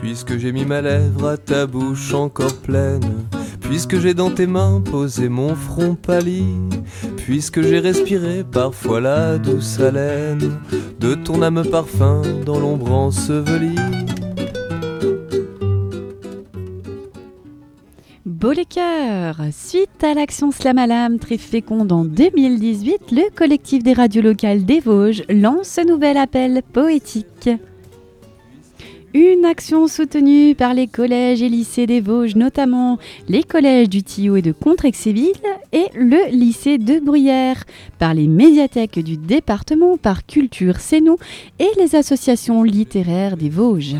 Puisque j'ai mis ma lèvre à ta bouche encore pleine, puisque j'ai dans tes mains posé mon front pâli, puisque j'ai respiré parfois la douce haleine de ton âme parfum dans l'ombre ensevelie. Cœurs Suite à l'action Slamalam très féconde en 2018, le collectif des radios locales des Vosges lance un nouvel appel poétique. Une action soutenue par les collèges et lycées des Vosges, notamment les collèges du Tillot et de Contrexéville et le lycée de Bruyères, par les médiathèques du département, par Culture nous et les associations littéraires des Vosges.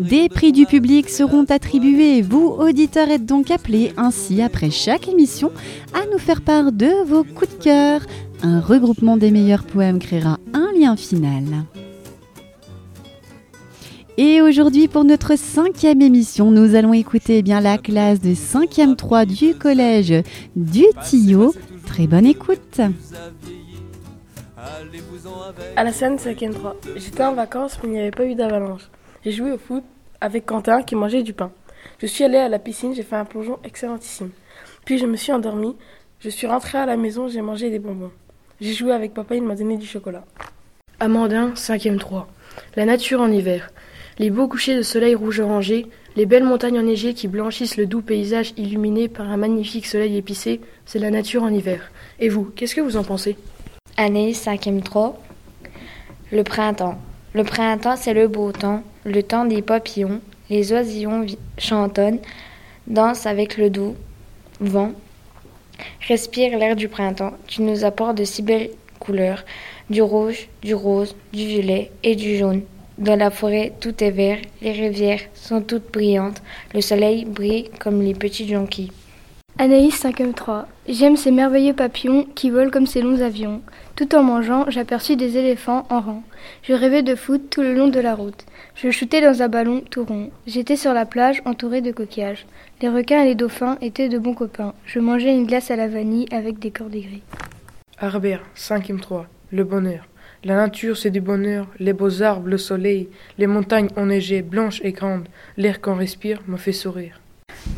Des prix du public seront attribués. Vous, auditeurs, êtes donc appelés ainsi, après chaque émission, à nous faire part de vos coups de cœur. Un regroupement des meilleurs poèmes créera un lien final. Et aujourd'hui, pour notre cinquième émission, nous allons écouter eh bien la classe de 5e 3 du collège du Tillot. Très bonne écoute. À la scène 5e 3, j'étais en vacances mais il n'y avait pas eu d'avalanche. J'ai joué au foot avec Quentin qui mangeait du pain. Je suis allé à la piscine, j'ai fait un plongeon excellentissime. Puis je me suis endormi, je suis rentré à la maison, j'ai mangé des bonbons. J'ai joué avec papa, il m'a donné du chocolat. Amandin, 5e 3. La nature en hiver. Les beaux couchers de soleil rouge orangé, les belles montagnes enneigées qui blanchissent le doux paysage illuminé par un magnifique soleil épicé, c'est la nature en hiver. Et vous, qu'est-ce que vous en pensez? Année 5e 3. Le printemps. Le printemps, c'est le beau temps, le temps des papillons. Les oisillons chantonnent, dansent avec le doux vent. Respire l'air du printemps. Tu nous apportes de si belles couleurs du rouge, du rose, du violet et du jaune. Dans la forêt, tout est vert, les rivières sont toutes brillantes, le soleil brille comme les petits jonquilles. Anaïs 53. J'aime ces merveilleux papillons qui volent comme ces longs avions. Tout en mangeant, j'aperçus des éléphants en rang. Je rêvais de foot tout le long de la route. Je chutais dans un ballon tout rond. J'étais sur la plage entourée de coquillages. Les requins et les dauphins étaient de bons copains. Je mangeais une glace à la vanille avec des cordégrés. Harbert, 5e 3. Le bonheur. La nature, c'est du bonheur, les beaux arbres, le soleil, les montagnes enneigées, blanches et grandes, l'air qu'on respire me fait sourire.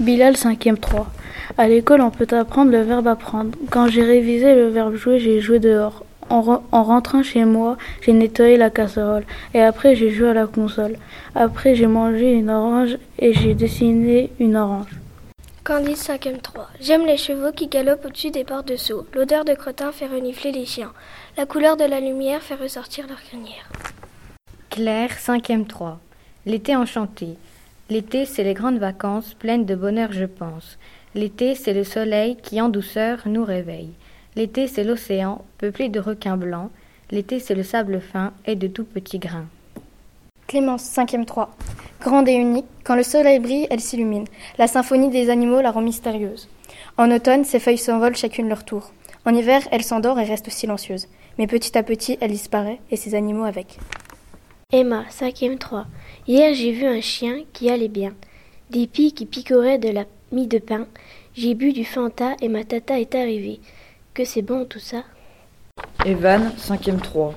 Bilal 5e 3. À l'école, on peut apprendre le verbe apprendre. Quand j'ai révisé le verbe jouer, j'ai joué dehors. En, en, rentrant chez moi, j'ai nettoyé la casserole. Et après, j'ai joué à la console. Après, j'ai mangé une orange et j'ai dessiné une orange. Candice 5e 3. J'aime les chevaux qui galopent au-dessus des portes de seaux. L'odeur de crottin fait renifler les chiens. La couleur de la lumière fait ressortir leur crinière. Claire 5e 3. L'été enchanté. L'été, c'est les grandes vacances pleines de bonheur, je pense. L'été, c'est le soleil qui, en douceur, nous réveille. L'été, c'est l'océan, peuplé de requins blancs. L'été, c'est le sable fin et de tout petits grains. Clémence, 5e 3. Grande et unique, quand le soleil brille, elle s'illumine. La symphonie des animaux la rend mystérieuse. En automne, ses feuilles s'envolent chacune leur tour. En hiver, elle s'endort et reste silencieuse. Mais petit à petit, elle disparaît, et ses animaux avec. Emma, 5e 3. Hier, j'ai vu un chien qui allait bien. Des pies qui picoraient de la mie de pain. J'ai bu du Fanta et ma tata est arrivée. Que c'est bon tout ça? Evan, 5e 3.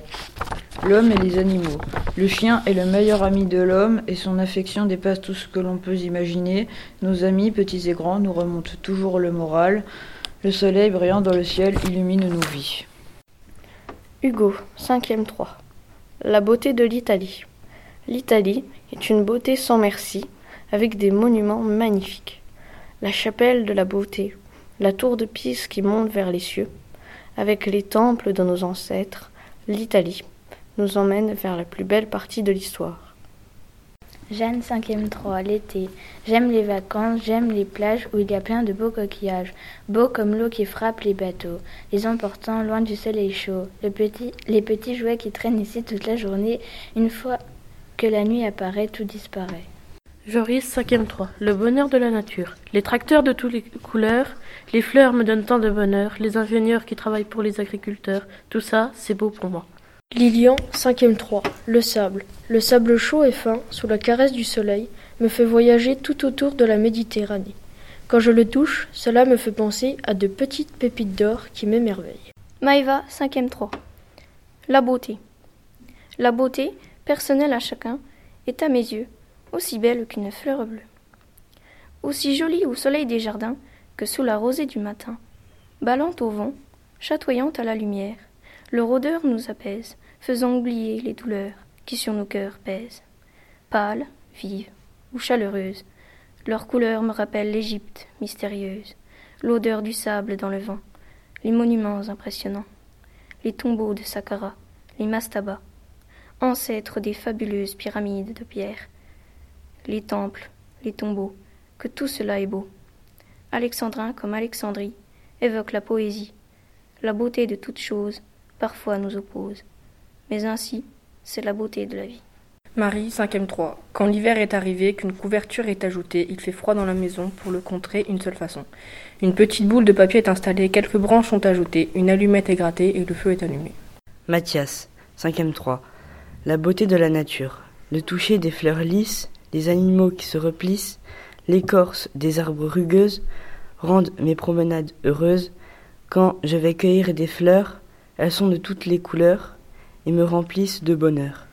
L'homme et les animaux. Le chien est le meilleur ami de l'homme et son affection dépasse tout ce que l'on peut imaginer. Nos amis, petits et grands, nous remontent toujours le moral. Le soleil brillant dans le ciel illumine nos vies. Hugo, 5e 3. La beauté de l'Italie. L'Italie est une beauté sans merci, avec des monuments magnifiques. La chapelle de la beauté, la tour de Pise qui monte vers les cieux, avec les temples de nos ancêtres, l'Italie nous emmène vers la plus belle partie de l'histoire. Jeanne 5e 3, l'été. J'aime les vacances, j'aime les plages où il y a plein de beaux coquillages, beaux comme l'eau qui frappe les bateaux, les emportant loin du soleil chaud, le petit, les petits jouets qui traînent ici toute la journée, une fois que la nuit apparaît, tout disparaît. Joris 5e 3, le bonheur de la nature. Les tracteurs de toutes les couleurs, les fleurs me donnent tant de bonheur, les ingénieurs qui travaillent pour les agriculteurs, tout ça, c'est beau pour moi. Lilian, 5e 3. Le sable. Le sable chaud et fin, sous la caresse du soleil, me fait voyager tout autour de la Méditerranée. Quand je le touche, cela me fait penser à de petites pépites d'or qui m'émerveillent. Maïva, 5e 3. La beauté. La beauté, personnelle à chacun, est à mes yeux aussi belle qu'une fleur bleue. Aussi jolie au soleil des jardins que sous la rosée du matin. Ballant au vent, chatoyant à la lumière, leur odeur nous apaise, faisant oublier les douleurs qui sur nos cœurs pèsent. Pâles, vives ou chaleureuses, leur couleur me rappelle l'Égypte mystérieuse, l'odeur du sable dans le vent, les monuments impressionnants, les tombeaux de Saqqara, les mastabas, ancêtres des fabuleuses pyramides de pierre, les temples, les tombeaux, que tout cela est beau. Alexandrin comme Alexandrie évoque la poésie. La beauté de toute chose parfois nous oppose. Mais ainsi, c'est la beauté de la vie. Marie, 5e 3. Quand l'hiver est arrivé, qu'une couverture est ajoutée, il fait froid dans la maison pour le contrer une seule façon. Une petite boule de papier est installée, quelques branches sont ajoutées, une allumette est grattée et le feu est allumé. Mathias, 5e 3. La beauté de la nature. Le toucher des fleurs lisses, des animaux qui se replissent, l'écorce des arbres rugueuses rendent mes promenades heureuses. Quand je vais cueillir des fleurs, elles sont de toutes les couleurs et me remplissent de bonheur.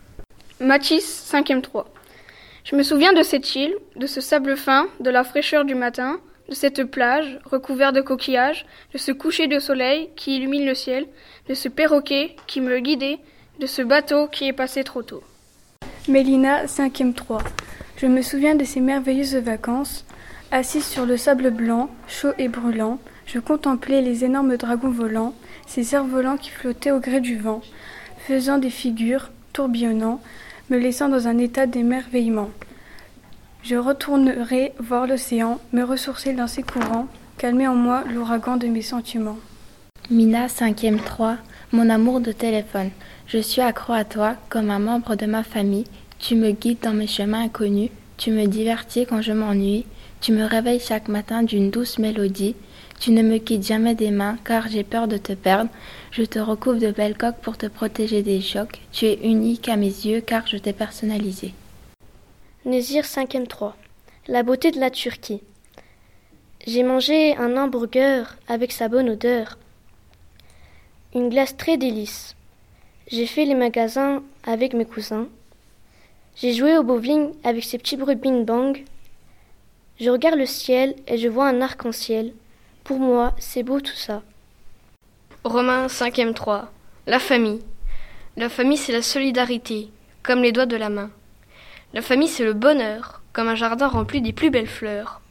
Mathis, 5e 3. Je me souviens de cette île, de ce sable fin, de la fraîcheur du matin, de cette plage recouverte de coquillages, de ce coucher de soleil qui illumine le ciel, de ce perroquet qui me guidait, de ce bateau qui est passé trop tôt. Mélina, 5e 3. Je me souviens de ces merveilleuses vacances. Assise sur le sable blanc, chaud et brûlant, je contemplais les énormes dragons volants, ces cerfs-volants qui flottaient au gré du vent, faisant des figures, tourbillonnant, me laissant dans un état d'émerveillement. Je retournerai voir l'océan, me ressourcer dans ses courants, calmer en moi l'ouragan de mes sentiments. Mina, 5e 3, mon amour de téléphone. Je suis accro à toi comme un membre de ma famille tu me guides dans mes chemins inconnus, tu me divertis quand je m'ennuie, tu me réveilles chaque matin d'une douce mélodie, tu ne me quittes jamais des mains car j'ai peur de te perdre, je te recouvre de belles coques pour te protéger des chocs, tu es unique à mes yeux car je t'ai personnalisé. Nésir 5 3 La beauté de la Turquie. J'ai mangé un hamburger avec sa bonne odeur. Une glace très délice. J'ai fait les magasins avec mes cousins. J'ai joué au bowling avec ces petits bruits bing-bang. Je regarde le ciel et je vois un arc-en-ciel. Pour moi, c'est beau tout ça. Romain 5e 3. La famille. La famille, c'est la solidarité, comme les doigts de la main. La famille, c'est le bonheur, comme un jardin rempli des plus belles fleurs.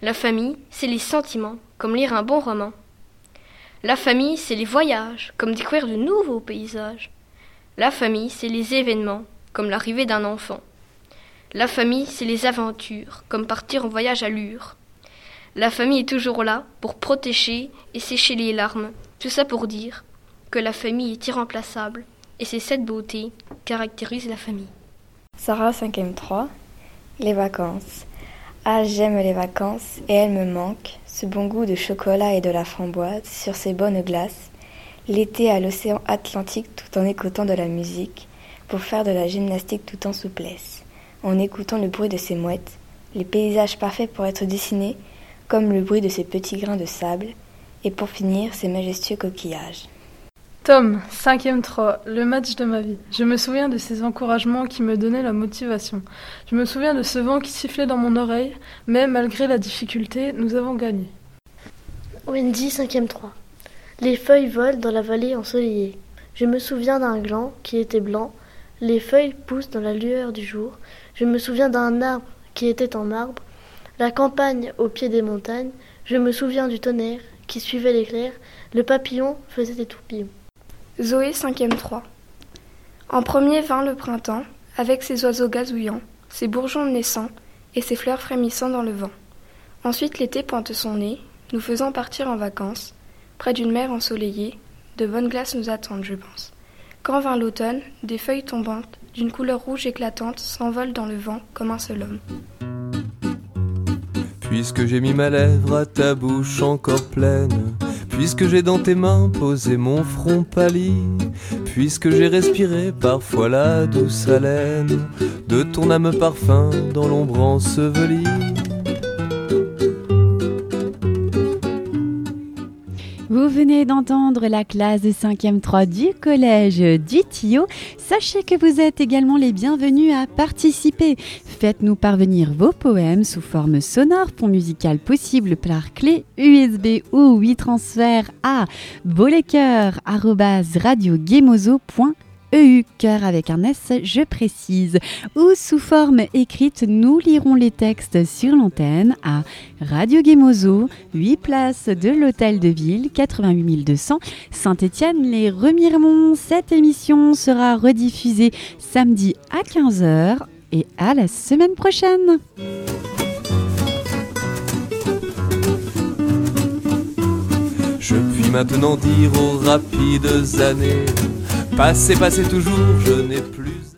La famille, c'est les sentiments, comme lire un bon roman. La famille, c'est les voyages, comme découvrir de nouveaux paysages. La famille, c'est les événements, comme l'arrivée d'un enfant. La famille, c'est les aventures, comme partir en voyage à Lure. La famille est toujours là pour protéger et sécher les larmes. Tout ça pour dire que la famille est irremplaçable et c'est cette beauté qui caractérise la famille. Sarah 5e 3 Les vacances. Ah, j'aime les vacances et elles me manquent. Ce bon goût de chocolat et de la framboise sur ces bonnes glaces. L'été à l'océan Atlantique tout en écoutant de la musique pour faire de la gymnastique tout en souplesse, en écoutant le bruit de ces mouettes, les paysages parfaits pour être dessinés, comme le bruit de ces petits grains de sable, et pour finir ces majestueux coquillages. Tom, 5e 3, le match de ma vie. Je me souviens de ces encouragements qui me donnaient la motivation. Je me souviens de ce vent qui sifflait dans mon oreille, mais malgré la difficulté, nous avons gagné. Wendy, 5e 3. Les feuilles volent dans la vallée ensoleillée. Je me souviens d'un gland qui était blanc les feuilles poussent dans la lueur du jour. Je me souviens d'un arbre qui était en marbre, la campagne au pied des montagnes. Je me souviens du tonnerre qui suivait l'éclair. Le papillon faisait des tourbillons. Zoé 5e 3. En premier vint le printemps, avec ses oiseaux gazouillants, ses bourgeons naissants et ses fleurs frémissant dans le vent. Ensuite l'été pointe son nez, nous faisant partir en vacances, près d'une mer ensoleillée. De bonnes glaces nous attendent, je pense. Quand vint l'automne, des feuilles tombantes, d'une couleur rouge éclatante, s'envolent dans le vent comme un seul homme. Puisque j'ai mis ma lèvre à ta bouche encore pleine, puisque j'ai dans tes mains posé mon front pâli, puisque j'ai respiré parfois la douce haleine de ton âme parfum dans l'ombre ensevelie. Venez d'entendre la classe de 5e 3 du collège du Tio. Sachez que vous êtes également les bienvenus à participer. Faites-nous parvenir vos poèmes sous forme sonore pour musical possible par clé USB ou 8 transferts à volecoeur.radiogemozo.com EU, cœur avec un S, je précise, ou sous forme écrite, nous lirons les textes sur l'antenne à Radio Guémozo, 8 places de l'Hôtel de Ville, 88 200, Saint-Étienne, les Remiremont. Cette émission sera rediffusée samedi à 15h et à la semaine prochaine. Je puis maintenant dire aux rapides années Passez, passez toujours, je n'ai plus